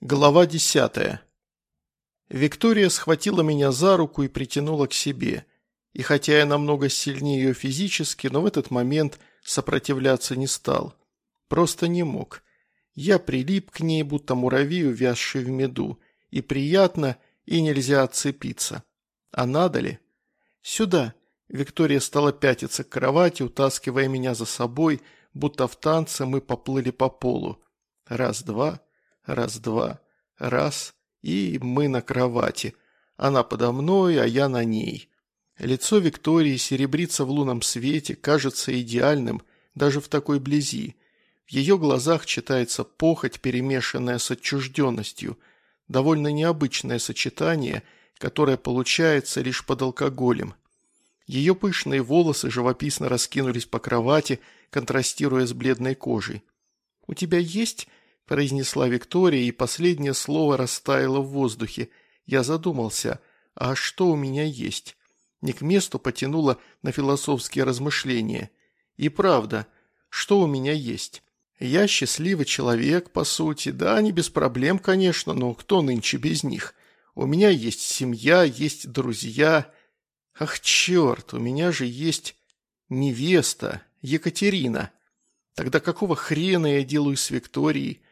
Глава десятая. Виктория схватила меня за руку и притянула к себе. И хотя я намного сильнее ее физически, но в этот момент сопротивляться не стал. Просто не мог. Я прилип к ней, будто муравей, увязший в меду. И приятно, и нельзя отцепиться. А надо ли? Сюда. Виктория стала пятиться к кровати, утаскивая меня за собой, будто в танце мы поплыли по полу. Раз-два. Раз-два, раз, и мы на кровати. Она подо мной, а я на ней. Лицо Виктории серебрится в лунном свете, кажется идеальным, даже в такой близи. В ее глазах читается похоть, перемешанная с отчужденностью. Довольно необычное сочетание, которое получается лишь под алкоголем. Ее пышные волосы живописно раскинулись по кровати, контрастируя с бледной кожей. «У тебя есть – произнесла Виктория, и последнее слово растаяло в воздухе. Я задумался, а что у меня есть? Не к месту потянуло на философские размышления. И правда, что у меня есть? Я счастливый человек, по сути, да, не без проблем, конечно, но кто нынче без них? У меня есть семья, есть друзья. Ах, черт, у меня же есть невеста, Екатерина. Тогда какого хрена я делаю с Викторией?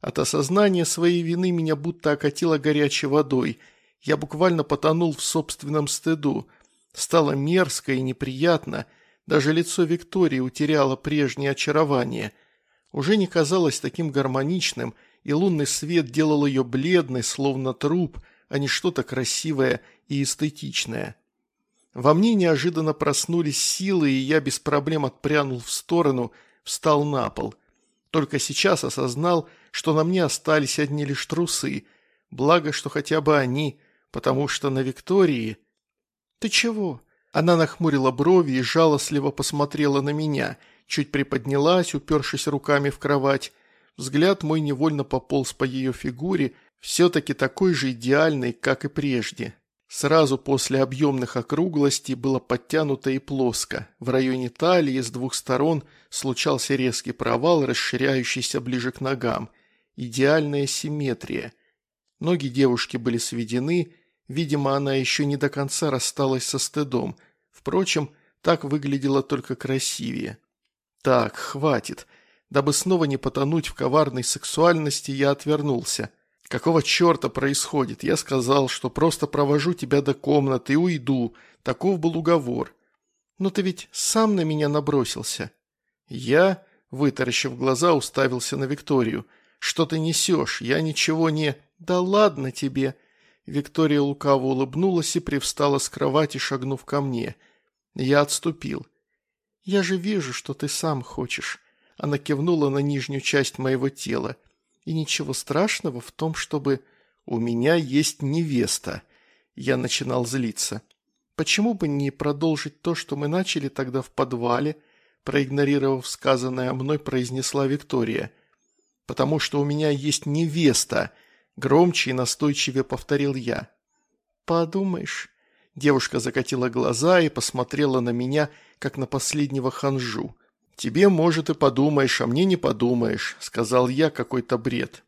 От осознания своей вины меня будто окатило горячей водой. Я буквально потонул в собственном стыду. Стало мерзко и неприятно. Даже лицо Виктории утеряло прежнее очарование. Уже не казалось таким гармоничным, и лунный свет делал ее бледной, словно труп, а не что-то красивое и эстетичное. Во мне неожиданно проснулись силы, и я без проблем отпрянул в сторону, встал на пол. Только сейчас осознал, что на мне остались одни лишь трусы. Благо, что хотя бы они, потому что на Виктории... «Ты чего?» Она нахмурила брови и жалостливо посмотрела на меня, чуть приподнялась, упершись руками в кровать. Взгляд мой невольно пополз по ее фигуре, все-таки такой же идеальной, как и прежде. Сразу после объемных округлостей было подтянуто и плоско. В районе талии с двух сторон случался резкий провал, расширяющийся ближе к ногам идеальная симметрия. Ноги девушки были сведены, видимо, она еще не до конца рассталась со стыдом. Впрочем, так выглядело только красивее. Так, хватит. Дабы снова не потонуть в коварной сексуальности, я отвернулся. «Какого черта происходит? Я сказал, что просто провожу тебя до комнаты и уйду. Таков был уговор». «Но ты ведь сам на меня набросился». Я, вытаращив глаза, уставился на Викторию – что ты несешь? Я ничего не...» «Да ладно тебе!» Виктория лукаво улыбнулась и привстала с кровати, шагнув ко мне. Я отступил. «Я же вижу, что ты сам хочешь». Она кивнула на нижнюю часть моего тела. «И ничего страшного в том, чтобы...» «У меня есть невеста». Я начинал злиться. «Почему бы не продолжить то, что мы начали тогда в подвале?» Проигнорировав сказанное мной, произнесла Виктория потому что у меня есть невеста», – громче и настойчивее повторил я. «Подумаешь». Девушка закатила глаза и посмотрела на меня, как на последнего ханжу. «Тебе, может, и подумаешь, а мне не подумаешь», – сказал я какой-то бред.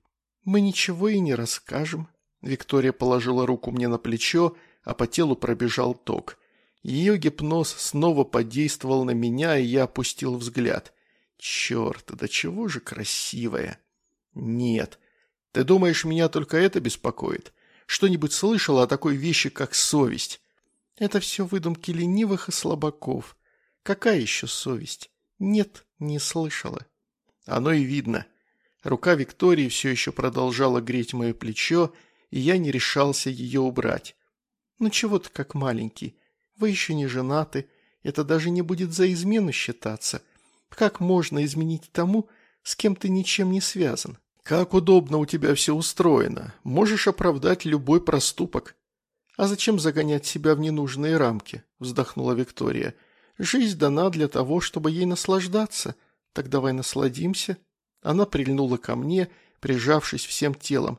«Мы ничего и не расскажем». Виктория положила руку мне на плечо, а по телу пробежал ток. Ее гипноз снова подействовал на меня, и я опустил взгляд. «Черт, да чего же красивая!» «Нет. Ты думаешь, меня только это беспокоит? Что-нибудь слышала о такой вещи, как совесть?» «Это все выдумки ленивых и слабаков. Какая еще совесть?» «Нет, не слышала». «Оно и видно». Рука Виктории все еще продолжала греть мое плечо, и я не решался ее убрать. «Ну чего ты как маленький? Вы еще не женаты. Это даже не будет за измену считаться. Как можно изменить тому, с кем ты ничем не связан. Как удобно у тебя все устроено. Можешь оправдать любой проступок. А зачем загонять себя в ненужные рамки? Вздохнула Виктория. Жизнь дана для того, чтобы ей наслаждаться. Так давай насладимся. Она прильнула ко мне, прижавшись всем телом.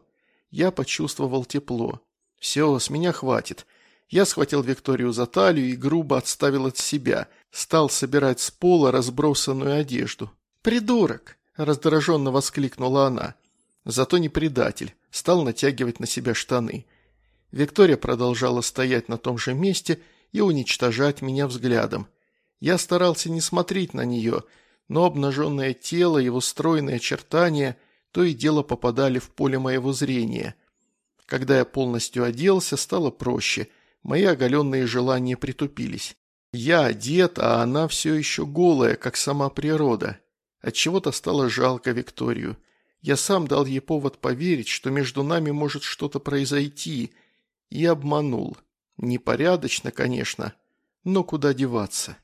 Я почувствовал тепло. Все, с меня хватит. Я схватил Викторию за талию и грубо отставил от себя. Стал собирать с пола разбросанную одежду. «Придурок!» – раздраженно воскликнула она. «Зато не предатель», стал натягивать на себя штаны. Виктория продолжала стоять на том же месте и уничтожать меня взглядом. Я старался не смотреть на нее, но обнаженное тело, его стройные очертания то и дело попадали в поле моего зрения. Когда я полностью оделся, стало проще, мои оголенные желания притупились. Я одет, а она все еще голая, как сама природа. Отчего-то стало жалко Викторию. Я сам дал ей повод поверить, что между нами может что-то произойти, и обманул. Непорядочно, конечно, но куда деваться.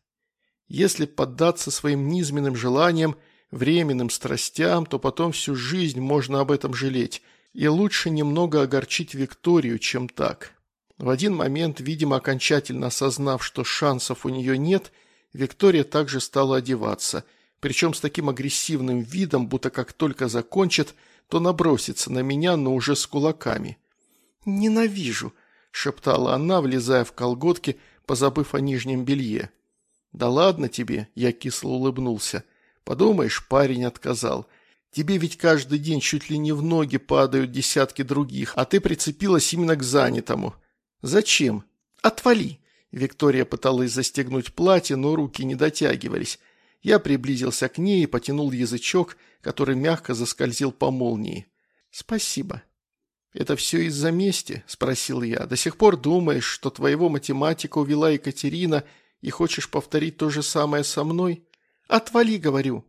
Если поддаться своим низменным желаниям, временным страстям, то потом всю жизнь можно об этом жалеть, и лучше немного огорчить Викторию, чем так. В один момент, видимо, окончательно осознав, что шансов у нее нет, Виктория также стала одеваться, причем с таким агрессивным видом, будто как только закончит, то набросится на меня, но уже с кулаками. «Ненавижу», – шептала она, влезая в колготки, позабыв о нижнем белье. «Да ладно тебе», – я кисло улыбнулся. «Подумаешь, парень отказал. Тебе ведь каждый день чуть ли не в ноги падают десятки других, а ты прицепилась именно к занятому. Зачем? Отвали!» Виктория пыталась застегнуть платье, но руки не дотягивались. Я приблизился к ней и потянул язычок, который мягко заскользил по молнии. «Спасибо». «Это все из-за мести?» – спросил я. «До сих пор думаешь, что твоего математика увела Екатерина и хочешь повторить то же самое со мной? Отвали, говорю.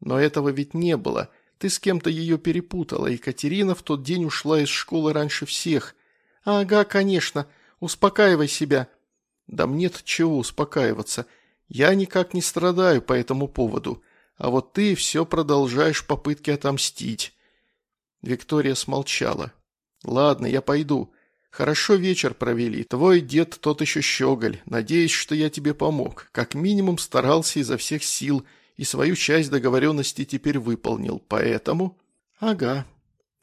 Но этого ведь не было. Ты с кем-то ее перепутала. Екатерина в тот день ушла из школы раньше всех. Ага, конечно. Успокаивай себя. Да мне-то чего успокаиваться. Я никак не страдаю по этому поводу. А вот ты все продолжаешь попытки отомстить. Виктория смолчала. Ладно, я пойду. «Хорошо вечер провели. Твой дед тот еще щеголь. Надеюсь, что я тебе помог. Как минимум старался изо всех сил и свою часть договоренности теперь выполнил. Поэтому...» «Ага.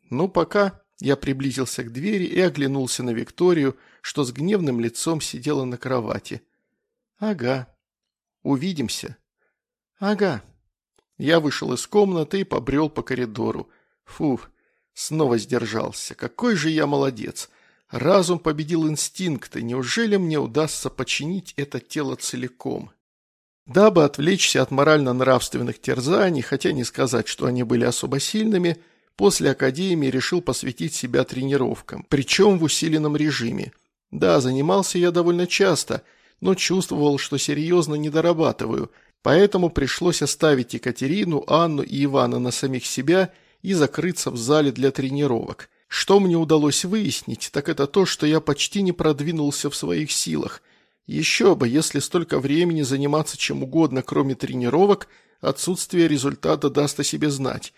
Ну, пока...» Я приблизился к двери и оглянулся на Викторию, что с гневным лицом сидела на кровати. «Ага. Увидимся». «Ага». Я вышел из комнаты и побрел по коридору. Фу, снова сдержался. Какой же я молодец. Разум победил инстинкты, неужели мне удастся починить это тело целиком? Дабы отвлечься от морально-нравственных терзаний, хотя не сказать, что они были особо сильными, после академии решил посвятить себя тренировкам, причем в усиленном режиме. Да, занимался я довольно часто, но чувствовал, что серьезно не дорабатываю, поэтому пришлось оставить Екатерину, Анну и Ивана на самих себя и закрыться в зале для тренировок. Что мне удалось выяснить, так это то, что я почти не продвинулся в своих силах. Еще бы, если столько времени заниматься чем угодно, кроме тренировок, отсутствие результата даст о себе знать.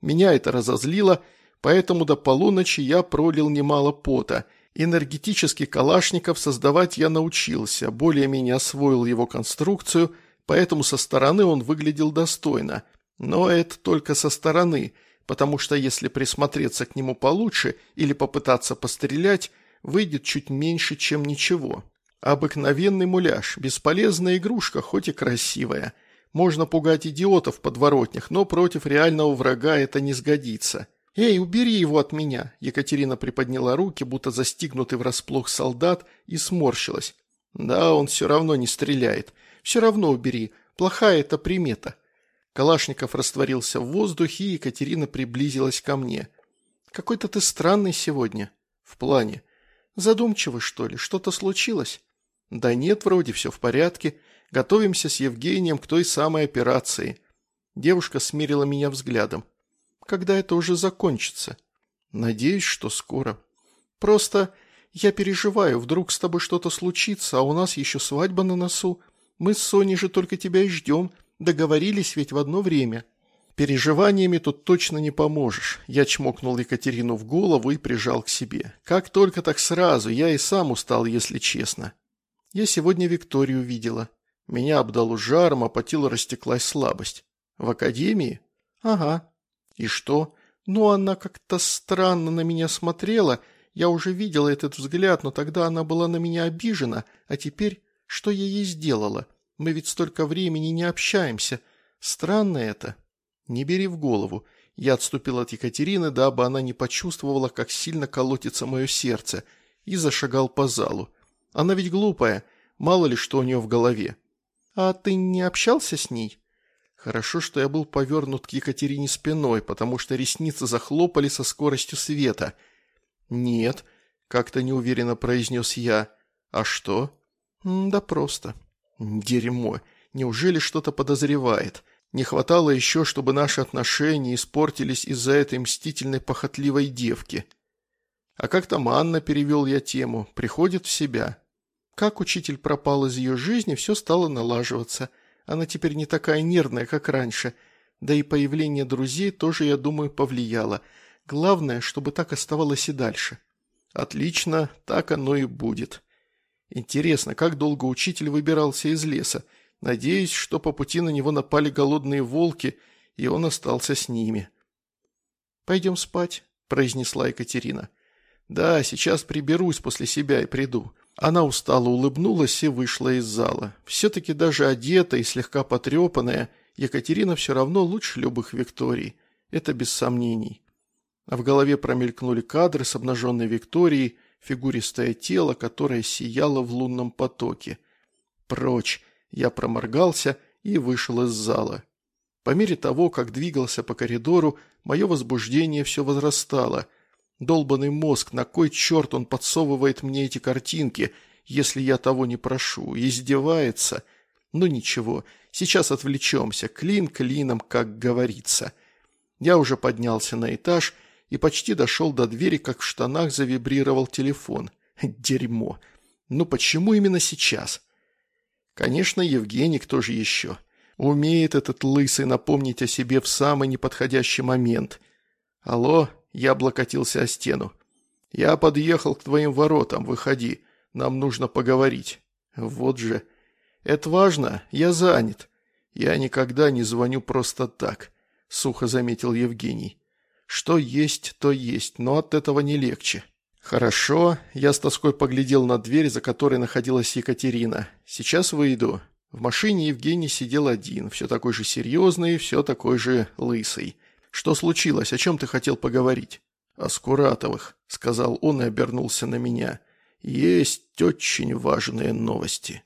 Меня это разозлило, поэтому до полуночи я пролил немало пота. Энергетический калашников создавать я научился, более-менее освоил его конструкцию, поэтому со стороны он выглядел достойно. Но это только со стороны – потому что если присмотреться к нему получше или попытаться пострелять, выйдет чуть меньше, чем ничего. Обыкновенный муляж, бесполезная игрушка, хоть и красивая. Можно пугать идиотов подворотнях, но против реального врага это не сгодится. «Эй, убери его от меня!» Екатерина приподняла руки, будто застигнутый врасплох солдат, и сморщилась. «Да, он все равно не стреляет. Все равно убери. Плохая это примета. Калашников растворился в воздухе, и Екатерина приблизилась ко мне. «Какой-то ты странный сегодня. В плане. Задумчивый, что ли? Что-то случилось?» «Да нет, вроде все в порядке. Готовимся с Евгением к той самой операции». Девушка смирила меня взглядом. «Когда это уже закончится?» «Надеюсь, что скоро. Просто я переживаю, вдруг с тобой что-то случится, а у нас еще свадьба на носу. Мы с Соней же только тебя и ждем». Договорились ведь в одно время. Переживаниями тут точно не поможешь. Я чмокнул Екатерину в голову и прижал к себе. Как только так сразу, я и сам устал, если честно. Я сегодня Викторию видела. Меня обдало жаром, а по телу растеклась слабость. В академии? Ага. И что? Ну, она как-то странно на меня смотрела. Я уже видела этот взгляд, но тогда она была на меня обижена. А теперь что я ей сделала? Мы ведь столько времени не общаемся. Странно это. Не бери в голову. Я отступил от Екатерины, дабы она не почувствовала, как сильно колотится мое сердце, и зашагал по залу. Она ведь глупая, мало ли что у нее в голове. «А ты не общался с ней?» Хорошо, что я был повернут к Екатерине спиной, потому что ресницы захлопали со скоростью света. «Нет», — как-то неуверенно произнес я. «А что?» «Да просто». «Дерьмо. Неужели что-то подозревает? Не хватало еще, чтобы наши отношения испортились из-за этой мстительной похотливой девки». «А как там Анна?» – перевел я тему. «Приходит в себя». Как учитель пропал из ее жизни, все стало налаживаться. Она теперь не такая нервная, как раньше. Да и появление друзей тоже, я думаю, повлияло. Главное, чтобы так оставалось и дальше. Отлично, так оно и будет. Интересно, как долго учитель выбирался из леса? Надеюсь, что по пути на него напали голодные волки, и он остался с ними. «Пойдем спать», – произнесла Екатерина. «Да, сейчас приберусь после себя и приду». Она устало улыбнулась и вышла из зала. Все-таки даже одетая и слегка потрепанная, Екатерина все равно лучше любых Викторий. Это без сомнений. А в голове промелькнули кадры с обнаженной Викторией, фигуристое тело, которое сияло в лунном потоке. Прочь! Я проморгался и вышел из зала. По мере того, как двигался по коридору, мое возбуждение все возрастало – Долбанный мозг, на кой черт он подсовывает мне эти картинки, если я того не прошу? Издевается? Ну ничего, сейчас отвлечемся, клин клином, как говорится. Я уже поднялся на этаж и почти дошел до двери, как в штанах завибрировал телефон. Дерьмо. Ну почему именно сейчас? Конечно, Евгений, кто же еще? Умеет этот лысый напомнить о себе в самый неподходящий момент. Алло, я облокотился о стену. «Я подъехал к твоим воротам, выходи. Нам нужно поговорить». «Вот же. Это важно, я занят. Я никогда не звоню просто так», — сухо заметил Евгений. «Что есть, то есть, но от этого не легче». «Хорошо», — я с тоской поглядел на дверь, за которой находилась Екатерина. «Сейчас выйду». В машине Евгений сидел один, все такой же серьезный, все такой же лысый. «Что случилось? О чем ты хотел поговорить?» «О Скуратовых», — сказал он и обернулся на меня. «Есть очень важные новости».